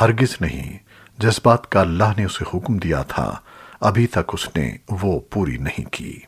ہرگز نہیں۔ جس بات کا اللہ نے اسے حکم دیا تھا، ابھی تک اس نے وہ پوری نہیں کی۔